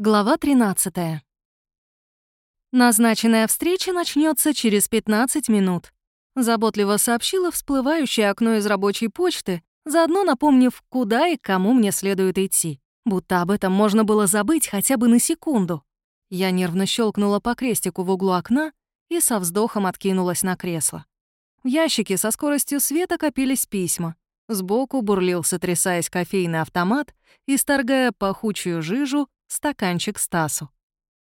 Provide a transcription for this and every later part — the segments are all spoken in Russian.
Глава 13. Назначенная встреча начнется через 15 минут. Заботливо сообщила всплывающее окно из рабочей почты, заодно напомнив, куда и кому мне следует идти. Будто об этом можно было забыть хотя бы на секунду. Я нервно щелкнула по крестику в углу окна и со вздохом откинулась на кресло. В ящике со скоростью света копились письма. Сбоку бурлил, сотрясаясь кофейный автомат, исторгая пахучую жижу, стаканчик Стасу.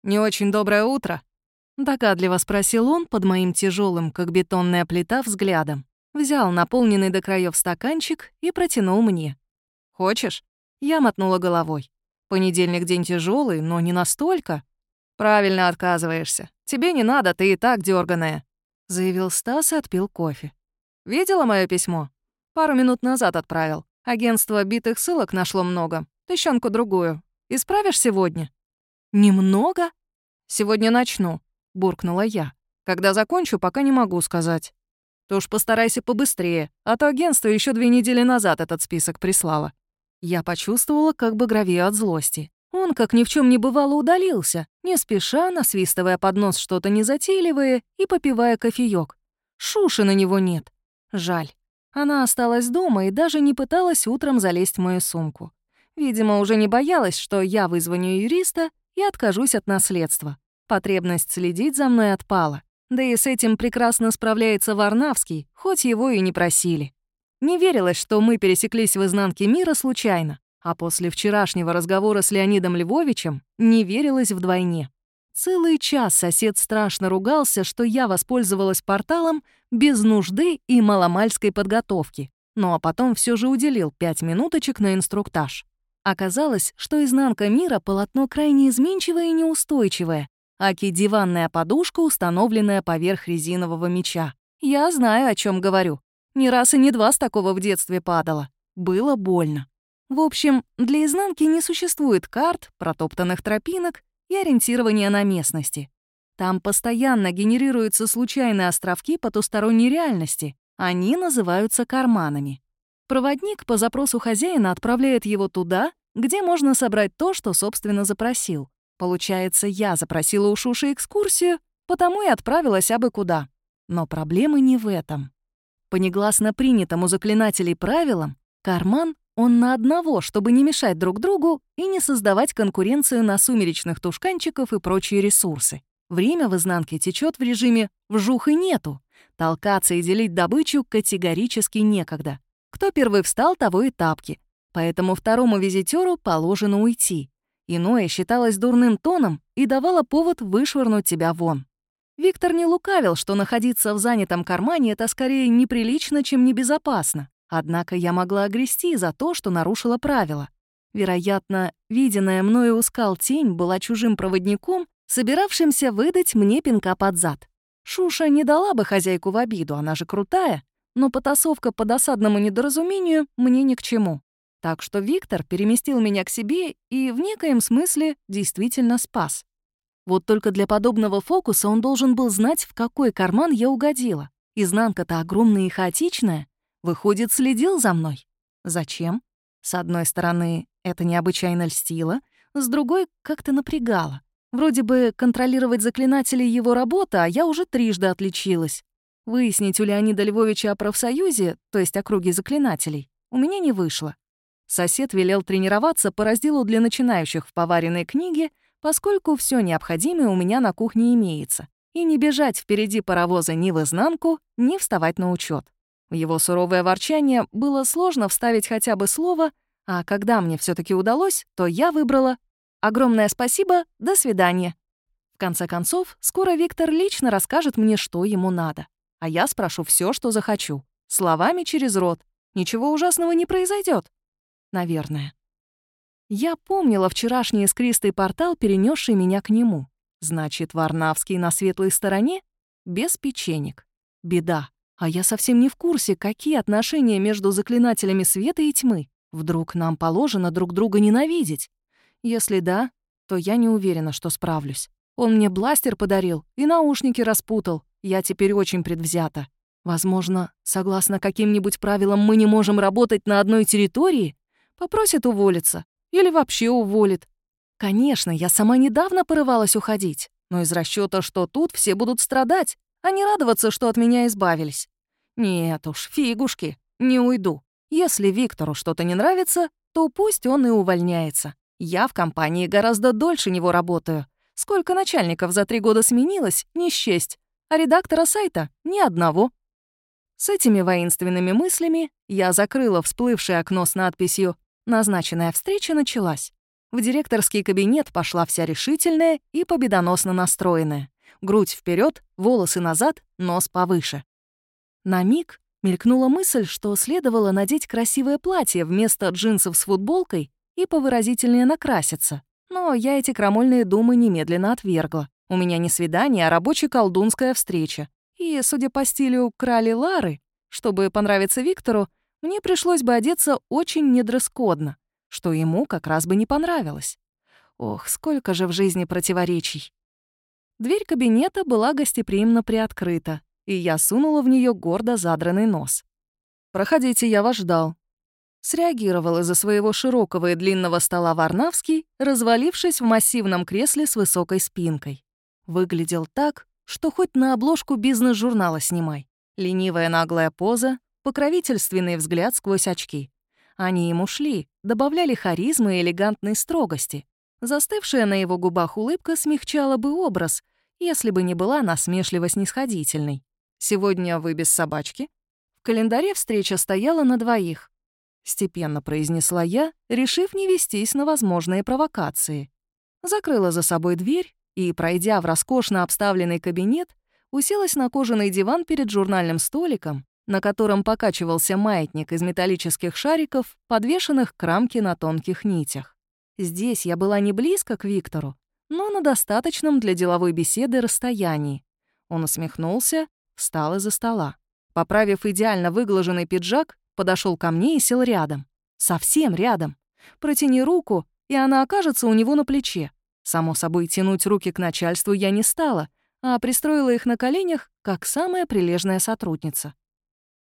«Не очень доброе утро?» — догадливо спросил он под моим тяжелым, как бетонная плита, взглядом. Взял наполненный до краев стаканчик и протянул мне. «Хочешь?» Я мотнула головой. «Понедельник день тяжелый, но не настолько». «Правильно отказываешься. Тебе не надо, ты и так дерганая, заявил Стас и отпил кофе. «Видела мое письмо? Пару минут назад отправил. Агентство битых ссылок нашло много. Тыщенку другую. Исправишь сегодня?» «Немного?» «Сегодня начну», — буркнула я. «Когда закончу, пока не могу сказать». «То уж постарайся побыстрее, а то агентство еще две недели назад этот список прислало». Я почувствовала, как бы гравею от злости. Он, как ни в чем не бывало, удалился, не спеша, насвистывая под нос что-то незатейливое и попивая кофеёк. Шуши на него нет. Жаль. Она осталась дома и даже не пыталась утром залезть в мою сумку. Видимо, уже не боялась, что я вызвоню юриста и откажусь от наследства. Потребность следить за мной отпала. Да и с этим прекрасно справляется Варнавский, хоть его и не просили. Не верилось, что мы пересеклись в изнанке мира случайно, а после вчерашнего разговора с Леонидом Львовичем не верилось вдвойне. Целый час сосед страшно ругался, что я воспользовалась порталом без нужды и маломальской подготовки, ну а потом все же уделил пять минуточек на инструктаж. Оказалось, что изнанка мира — полотно крайне изменчивое и неустойчивое, аки диванная подушка, установленная поверх резинового меча. Я знаю, о чем говорю. Ни раз и не два с такого в детстве падало. Было больно. В общем, для изнанки не существует карт, протоптанных тропинок и ориентирования на местности. Там постоянно генерируются случайные островки потусторонней реальности. Они называются карманами. Проводник по запросу хозяина отправляет его туда, где можно собрать то, что, собственно, запросил. Получается, я запросила у Шуши экскурсию, потому и отправилась абы куда. Но проблемы не в этом. По негласно принятым у заклинателей правилам, карман он на одного, чтобы не мешать друг другу и не создавать конкуренцию на сумеречных тушканчиков и прочие ресурсы. Время в изнанке течет в режиме «вжух и нету». Толкаться и делить добычу категорически некогда. Кто первый встал, того и тапки. Поэтому второму визитеру положено уйти. Иное считалось дурным тоном и давало повод вышвырнуть тебя вон. Виктор не лукавил, что находиться в занятом кармане — это скорее неприлично, чем небезопасно. Однако я могла огрести за то, что нарушила правила. Вероятно, виденная мною у скал тень была чужим проводником, собиравшимся выдать мне пинка под зад. Шуша не дала бы хозяйку в обиду, она же крутая, но потасовка по досадному недоразумению мне ни к чему. Так что Виктор переместил меня к себе и в некоем смысле действительно спас. Вот только для подобного фокуса он должен был знать, в какой карман я угодила. Изнанка-то огромная и хаотичная. Выходит, следил за мной. Зачем? С одной стороны, это необычайно льстило, с другой — как-то напрягало. Вроде бы контролировать заклинателей его работа, а я уже трижды отличилась. Выяснить у Леонида Львовича о профсоюзе, то есть о круге заклинателей, у меня не вышло. Сосед велел тренироваться по разделу для начинающих в поваренной книге, поскольку все необходимое у меня на кухне имеется, и не бежать впереди паровоза ни в изнанку, ни вставать на учет. В его суровое ворчание было сложно вставить хотя бы слово, а когда мне все таки удалось, то я выбрала «Огромное спасибо, до свидания». В конце концов, скоро Виктор лично расскажет мне, что ему надо а я спрошу все, что захочу. Словами через рот. Ничего ужасного не произойдет. Наверное. Я помнила вчерашний искристый портал, перенесший меня к нему. Значит, Варнавский на светлой стороне? Без печенек. Беда. А я совсем не в курсе, какие отношения между заклинателями света и тьмы. Вдруг нам положено друг друга ненавидеть? Если да, то я не уверена, что справлюсь. Он мне бластер подарил и наушники распутал. Я теперь очень предвзята. Возможно, согласно каким-нибудь правилам мы не можем работать на одной территории? Попросит уволиться. Или вообще уволит. Конечно, я сама недавно порывалась уходить, но из расчета, что тут все будут страдать, а не радоваться, что от меня избавились. Нет уж, фигушки, не уйду. Если Виктору что-то не нравится, то пусть он и увольняется. Я в компании гораздо дольше него работаю. Сколько начальников за три года сменилось, не счесть, а редактора сайта — ни одного. С этими воинственными мыслями я закрыла всплывшее окно с надписью «Назначенная встреча началась». В директорский кабинет пошла вся решительная и победоносно настроенная. Грудь вперед, волосы назад, нос повыше. На миг мелькнула мысль, что следовало надеть красивое платье вместо джинсов с футболкой и повыразительнее накраситься. Но я эти крамольные думы немедленно отвергла. У меня не свидание, а рабоче-колдунская встреча. И, судя по стилю крали Лары, чтобы понравиться Виктору, мне пришлось бы одеться очень недрескодно что ему как раз бы не понравилось. Ох, сколько же в жизни противоречий. Дверь кабинета была гостеприимно приоткрыта, и я сунула в нее гордо задранный нос. «Проходите, я вас ждал». Среагировал из-за своего широкого и длинного стола Варнавский, развалившись в массивном кресле с высокой спинкой. Выглядел так, что хоть на обложку бизнес-журнала снимай. Ленивая наглая поза, покровительственный взгляд сквозь очки. Они ему шли, добавляли харизмы и элегантной строгости. Застывшая на его губах улыбка смягчала бы образ, если бы не была насмешливо-снисходительной. «Сегодня вы без собачки?» В календаре встреча стояла на двоих. Степенно произнесла я, решив не вестись на возможные провокации. Закрыла за собой дверь и, пройдя в роскошно обставленный кабинет, уселась на кожаный диван перед журнальным столиком на котором покачивался маятник из металлических шариков, подвешенных к рамке на тонких нитях. Здесь я была не близко к Виктору, но на достаточном для деловой беседы расстоянии. Он усмехнулся, встал из-за стола. Поправив идеально выглаженный пиджак, подошел ко мне и сел рядом. Совсем рядом. Протяни руку, и она окажется у него на плече. Само собой, тянуть руки к начальству я не стала, а пристроила их на коленях, как самая прилежная сотрудница.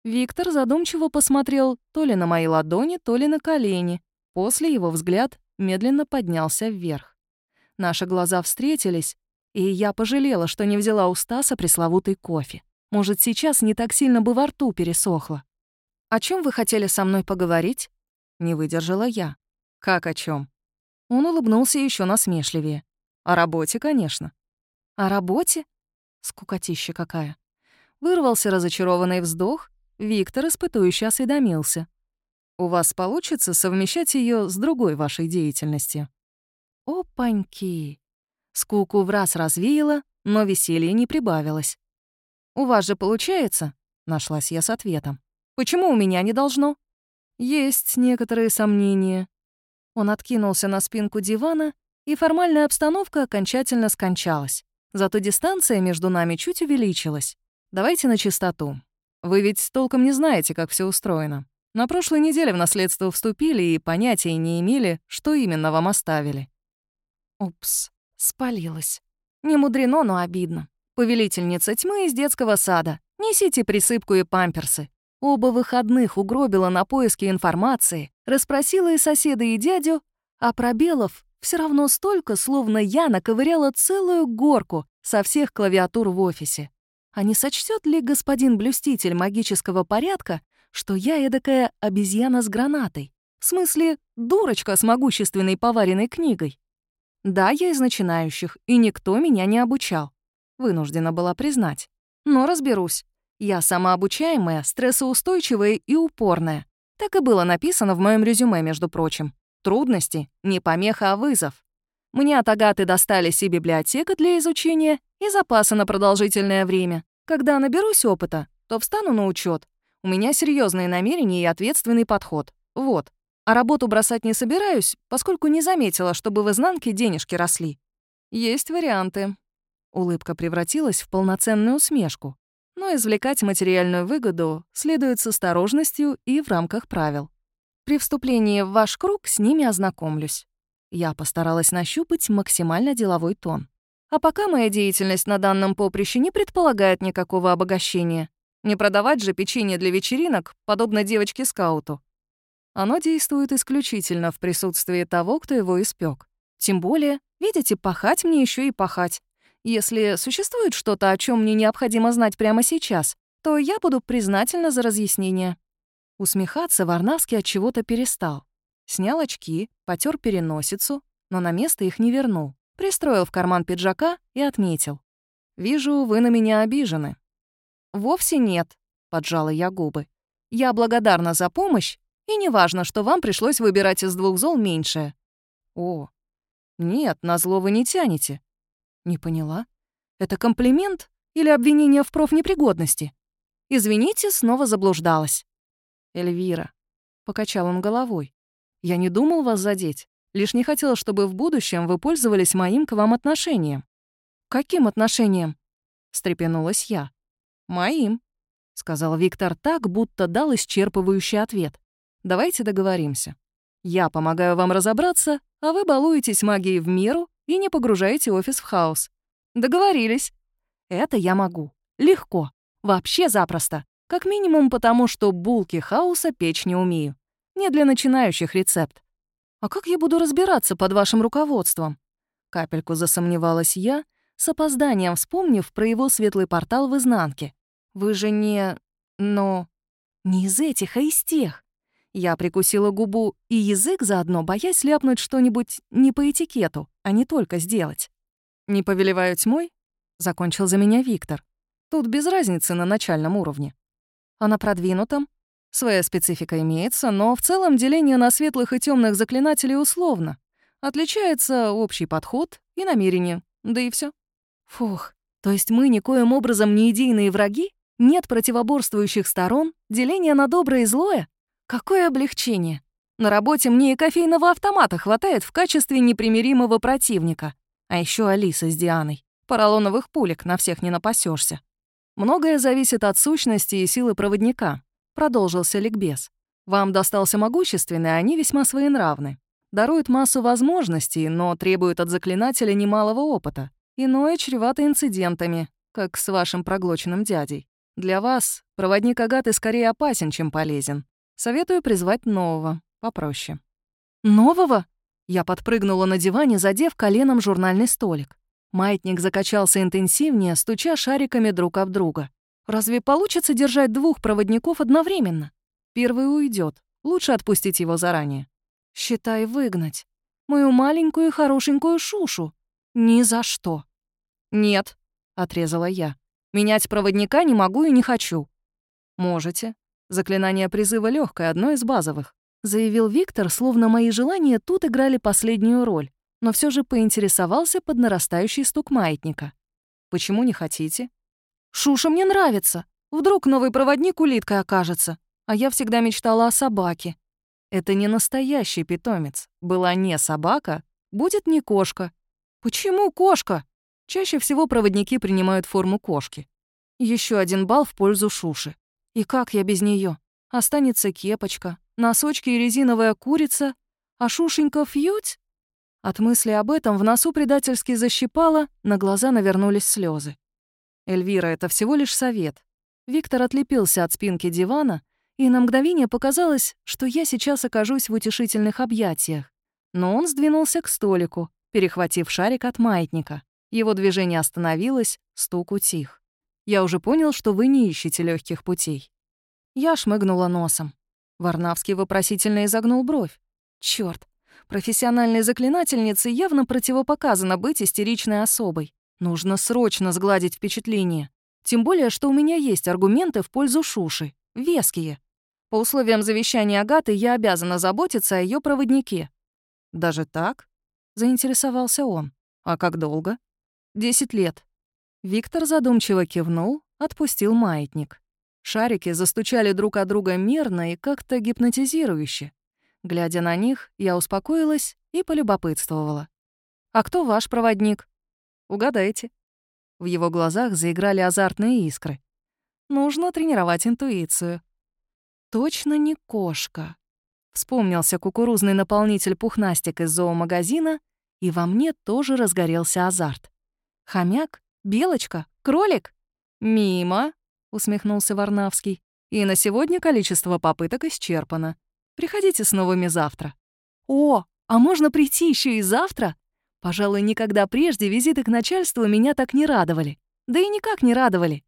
Виктор задумчиво посмотрел то ли на мои ладони, то ли на колени. После его взгляд медленно поднялся вверх. Наши глаза встретились, и я пожалела, что не взяла у Стаса пресловутый кофе. Может, сейчас не так сильно бы во рту пересохло. «О чем вы хотели со мной поговорить?» Не выдержала я. «Как о чем? Он улыбнулся еще насмешливее. «О работе, конечно». «О работе?» Скукотища какая. Вырвался разочарованный вздох, Виктор испытующе осведомился. «У вас получится совмещать ее с другой вашей деятельностью?» «Опаньки!» Скуку в раз развеяла, но веселье не прибавилось. «У вас же получается?» — нашлась я с ответом. «Почему у меня не должно?» «Есть некоторые сомнения». Он откинулся на спинку дивана, и формальная обстановка окончательно скончалась. Зато дистанция между нами чуть увеличилась. Давайте на чистоту. Вы ведь толком не знаете, как все устроено. На прошлой неделе в наследство вступили и понятия не имели, что именно вам оставили». Упс, спалилась. Не мудрено, но обидно. Повелительница тьмы из детского сада. Несите присыпку и памперсы. Оба выходных угробила на поиски информации, расспросила и соседа, и дядю, а пробелов все равно столько, словно я наковыряла целую горку со всех клавиатур в офисе. А не сочтет ли господин блюститель магического порядка, что я эдакая обезьяна с гранатой? В смысле, дурочка с могущественной поваренной книгой? Да, я из начинающих, и никто меня не обучал. Вынуждена была признать. Но разберусь. Я самообучаемая, стрессоустойчивая и упорная. Так и было написано в моем резюме, между прочим. Трудности — не помеха, а вызов. Мне от Агаты достались и библиотека для изучения, и запасы на продолжительное время. Когда наберусь опыта, то встану на учет. У меня серьезные намерения и ответственный подход. Вот. А работу бросать не собираюсь, поскольку не заметила, чтобы в изнанке денежки росли. Есть варианты. Улыбка превратилась в полноценную усмешку. Но извлекать материальную выгоду следует с осторожностью и в рамках правил. При вступлении в ваш круг с ними ознакомлюсь. Я постаралась нащупать максимально деловой тон. А пока моя деятельность на данном поприще не предполагает никакого обогащения. Не продавать же печенье для вечеринок, подобно девочке-скауту. Оно действует исключительно в присутствии того, кто его испек. Тем более, видите, пахать мне еще и пахать. Если существует что-то, о чем мне необходимо знать прямо сейчас, то я буду признательна за разъяснение». Усмехаться Варнавский от чего-то перестал. Снял очки, потер переносицу, но на место их не вернул. Пристроил в карман пиджака и отметил. «Вижу, вы на меня обижены». «Вовсе нет», — поджала я губы. «Я благодарна за помощь, и неважно, что вам пришлось выбирать из двух зол меньшее». «О, нет, на зло вы не тянете». «Не поняла. Это комплимент или обвинение в профнепригодности?» «Извините, снова заблуждалась». «Эльвира», — покачал он головой, — «я не думал вас задеть. Лишь не хотел, чтобы в будущем вы пользовались моим к вам отношением». «Каким отношением?» — встрепенулась я. «Моим», — сказал Виктор так, будто дал исчерпывающий ответ. «Давайте договоримся. Я помогаю вам разобраться, а вы балуетесь магией в меру и не погружаете офис в хаос. Договорились. Это я могу. Легко. Вообще запросто. Как минимум потому, что булки хаоса печь не умею. Не для начинающих рецепт. «А как я буду разбираться под вашим руководством?» Капельку засомневалась я, с опозданием вспомнив про его светлый портал в изнанке. «Вы же не... но... не из этих, а из тех». Я прикусила губу и язык заодно, боясь ляпнуть что-нибудь не по этикету, а не только сделать. «Не повелеваю тьмой?» — закончил за меня Виктор. «Тут без разницы на начальном уровне. А на продвинутом Своя специфика имеется, но в целом деление на светлых и темных заклинателей условно. Отличается общий подход и намерение, да и все. Фух, то есть мы никоим образом не идейные враги? Нет противоборствующих сторон? Деление на доброе и злое? Какое облегчение! На работе мне и кофейного автомата хватает в качестве непримиримого противника. А еще Алиса с Дианой. Поролоновых пулек на всех не напасешься. Многое зависит от сущности и силы проводника, Продолжился ликбез. Вам достался могущественный, они весьма своенравны. Даруют массу возможностей, но требуют от заклинателя немалого опыта. Иное чревато инцидентами, как с вашим проглоченным дядей. Для вас проводник Агаты скорее опасен, чем полезен. Советую призвать нового, попроще. «Нового?» Я подпрыгнула на диване, задев коленом журнальный столик. Маятник закачался интенсивнее, стуча шариками друг об друга. Разве получится держать двух проводников одновременно? Первый уйдет. Лучше отпустить его заранее. Считай выгнать. Мою маленькую хорошенькую Шушу. Ни за что. Нет, отрезала я. Менять проводника не могу и не хочу. Можете. Заклинание призыва легкое, одно из базовых. Заявил Виктор, словно мои желания тут играли последнюю роль, но все же поинтересовался под нарастающий стук маятника. «Почему не хотите?» Шуша мне нравится. Вдруг новый проводник улиткой окажется. А я всегда мечтала о собаке. Это не настоящий питомец. Была не собака, будет не кошка. Почему кошка? Чаще всего проводники принимают форму кошки. Еще один балл в пользу Шуши. И как я без нее? Останется кепочка, носочки и резиновая курица, а Шушенька фьють? От мысли об этом в носу предательски защипало, на глаза навернулись слезы. Эльвира, это всего лишь совет. Виктор отлепился от спинки дивана, и на мгновение показалось, что я сейчас окажусь в утешительных объятиях. Но он сдвинулся к столику, перехватив шарик от маятника. Его движение остановилось, стук утих. Я уже понял, что вы не ищете легких путей. Я шмыгнула носом. Варнавский вопросительно изогнул бровь. Черт, профессиональной заклинательнице явно противопоказано быть истеричной особой. Нужно срочно сгладить впечатление. Тем более, что у меня есть аргументы в пользу Шуши. Веские. По условиям завещания Агаты я обязана заботиться о ее проводнике. «Даже так?» — заинтересовался он. «А как долго?» «Десять лет». Виктор задумчиво кивнул, отпустил маятник. Шарики застучали друг от друга мерно и как-то гипнотизирующе. Глядя на них, я успокоилась и полюбопытствовала. «А кто ваш проводник?» Угадайте». В его глазах заиграли азартные искры. «Нужно тренировать интуицию». «Точно не кошка». Вспомнился кукурузный наполнитель пухнастик из зоомагазина, и во мне тоже разгорелся азарт. «Хомяк? Белочка? Кролик?» «Мимо», — усмехнулся Варнавский. «И на сегодня количество попыток исчерпано. Приходите с новыми завтра». «О, а можно прийти еще и завтра?» Пожалуй, никогда прежде визиты к начальству меня так не радовали. Да и никак не радовали.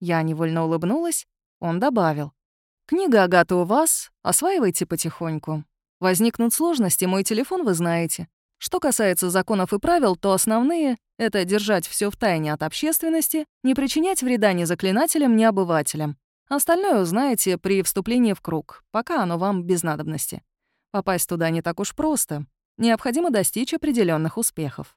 Я невольно улыбнулась, он добавил. «Книга Агата у вас, осваивайте потихоньку. Возникнут сложности, мой телефон вы знаете. Что касается законов и правил, то основные — это держать все в тайне от общественности, не причинять вреда ни заклинателям, ни обывателям. Остальное узнаете при вступлении в круг, пока оно вам без надобности. Попасть туда не так уж просто. Необходимо достичь определенных успехов.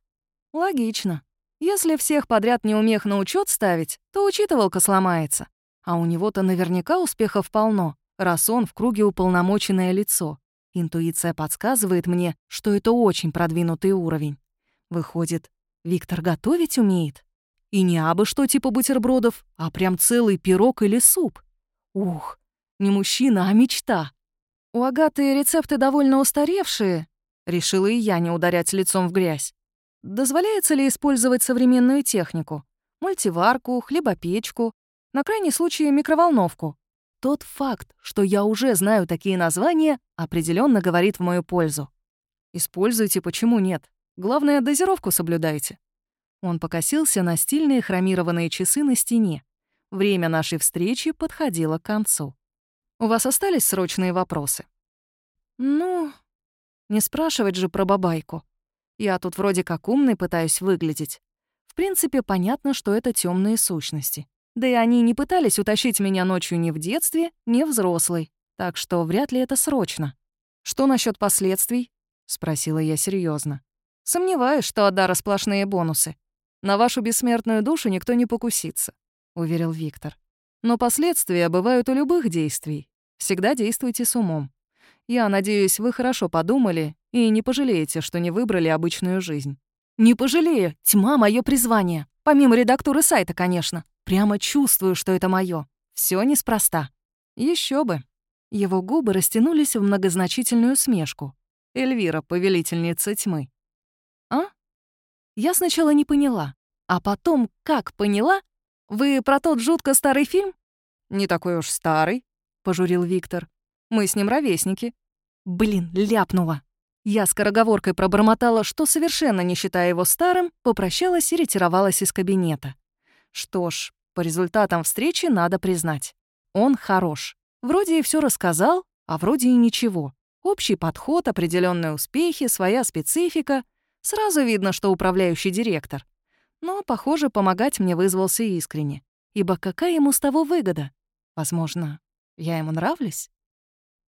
Логично. Если всех подряд неумех на учет ставить, то учитывалка сломается. А у него-то наверняка успехов полно, раз он в круге уполномоченное лицо. Интуиция подсказывает мне, что это очень продвинутый уровень. Выходит, Виктор готовить умеет? И не абы что типа бутербродов, а прям целый пирог или суп. Ух, не мужчина, а мечта. У Агаты рецепты довольно устаревшие, решила и я не ударять лицом в грязь. Дозволяется ли использовать современную технику? Мультиварку, хлебопечку, на крайний случай микроволновку. Тот факт, что я уже знаю такие названия, определенно говорит в мою пользу. Используйте, почему нет. Главное, дозировку соблюдайте. Он покосился на стильные хромированные часы на стене. Время нашей встречи подходило к концу. «У вас остались срочные вопросы?» «Ну...» Не спрашивать же про бабайку. Я тут вроде как умный пытаюсь выглядеть. В принципе, понятно, что это темные сущности. Да и они не пытались утащить меня ночью ни в детстве, ни взрослой, так что вряд ли это срочно. «Что насчет последствий?» — спросила я серьезно. «Сомневаюсь, что Адара сплошные бонусы. На вашу бессмертную душу никто не покусится», — уверил Виктор. «Но последствия бывают у любых действий. Всегда действуйте с умом. Я надеюсь, вы хорошо подумали и не пожалеете, что не выбрали обычную жизнь». «Не пожалею. Тьма — мое призвание. Помимо редактуры сайта, конечно. Прямо чувствую, что это моё. Всё неспроста. Еще бы. Его губы растянулись в многозначительную усмешку. Эльвира, повелительница тьмы. А? Я сначала не поняла. А потом, как поняла? Вы про тот жутко старый фильм? Не такой уж старый, пожурил Виктор. Мы с ним ровесники. Блин, ляпнула. Я скороговоркой пробормотала, что, совершенно не считая его старым, попрощалась и ретировалась из кабинета. Что ж, по результатам встречи надо признать. Он хорош. Вроде и все рассказал, а вроде и ничего. Общий подход, определенные успехи, своя специфика. Сразу видно, что управляющий директор. Но, похоже, помогать мне вызвался искренне. Ибо какая ему с того выгода? Возможно, я ему нравлюсь?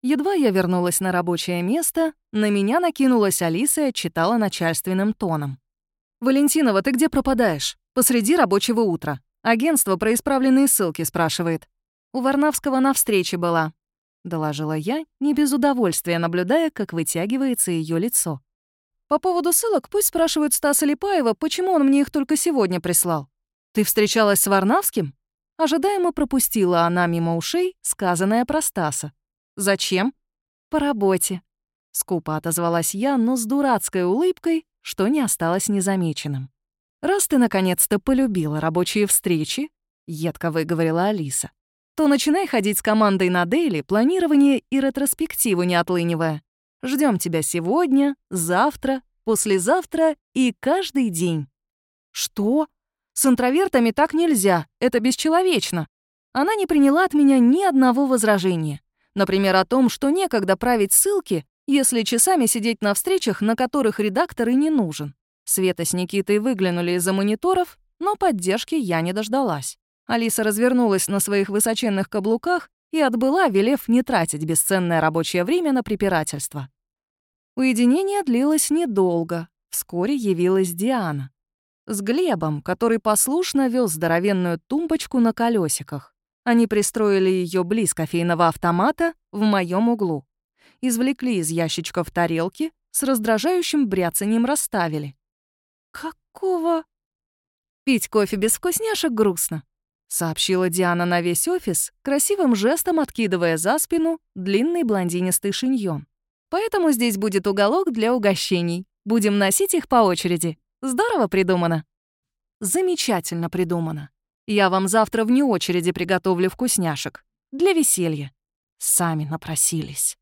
Едва я вернулась на рабочее место, на меня накинулась Алиса и отчитала начальственным тоном. «Валентинова, ты где пропадаешь? Посреди рабочего утра. Агентство про исправленные ссылки спрашивает. У Варнавского на встрече была. Доложила я, не без удовольствия наблюдая, как вытягивается ее лицо. По поводу ссылок пусть спрашивают Стаса Липаева, почему он мне их только сегодня прислал. Ты встречалась с Варнавским? Ожидаемо пропустила она мимо ушей, сказанное про Стаса. «Зачем?» «По работе», — скупо отозвалась я, но с дурацкой улыбкой, что не осталось незамеченным. «Раз ты наконец-то полюбила рабочие встречи», — едко выговорила Алиса, «то начинай ходить с командой на дейли, планирование и ретроспективу не отлынивая. Ждем тебя сегодня, завтра, послезавтра и каждый день». «Что? С интровертами так нельзя, это бесчеловечно». Она не приняла от меня ни одного возражения. Например, о том, что некогда править ссылки, если часами сидеть на встречах, на которых редактор и не нужен. Света с Никитой выглянули из-за мониторов, но поддержки я не дождалась. Алиса развернулась на своих высоченных каблуках и отбыла, велев не тратить бесценное рабочее время на препирательство. Уединение длилось недолго. Вскоре явилась Диана. С Глебом, который послушно вез здоровенную тумбочку на колесиках. Они пристроили ее близ кофейного автомата в моем углу. Извлекли из ящичков тарелки, с раздражающим бряцанием расставили. «Какого?» «Пить кофе без вкусняшек грустно», — сообщила Диана на весь офис, красивым жестом откидывая за спину длинный блондинистый шиньон. «Поэтому здесь будет уголок для угощений. Будем носить их по очереди. Здорово придумано». «Замечательно придумано. Я вам завтра вне очереди приготовлю вкусняшек. Для веселья». Сами напросились.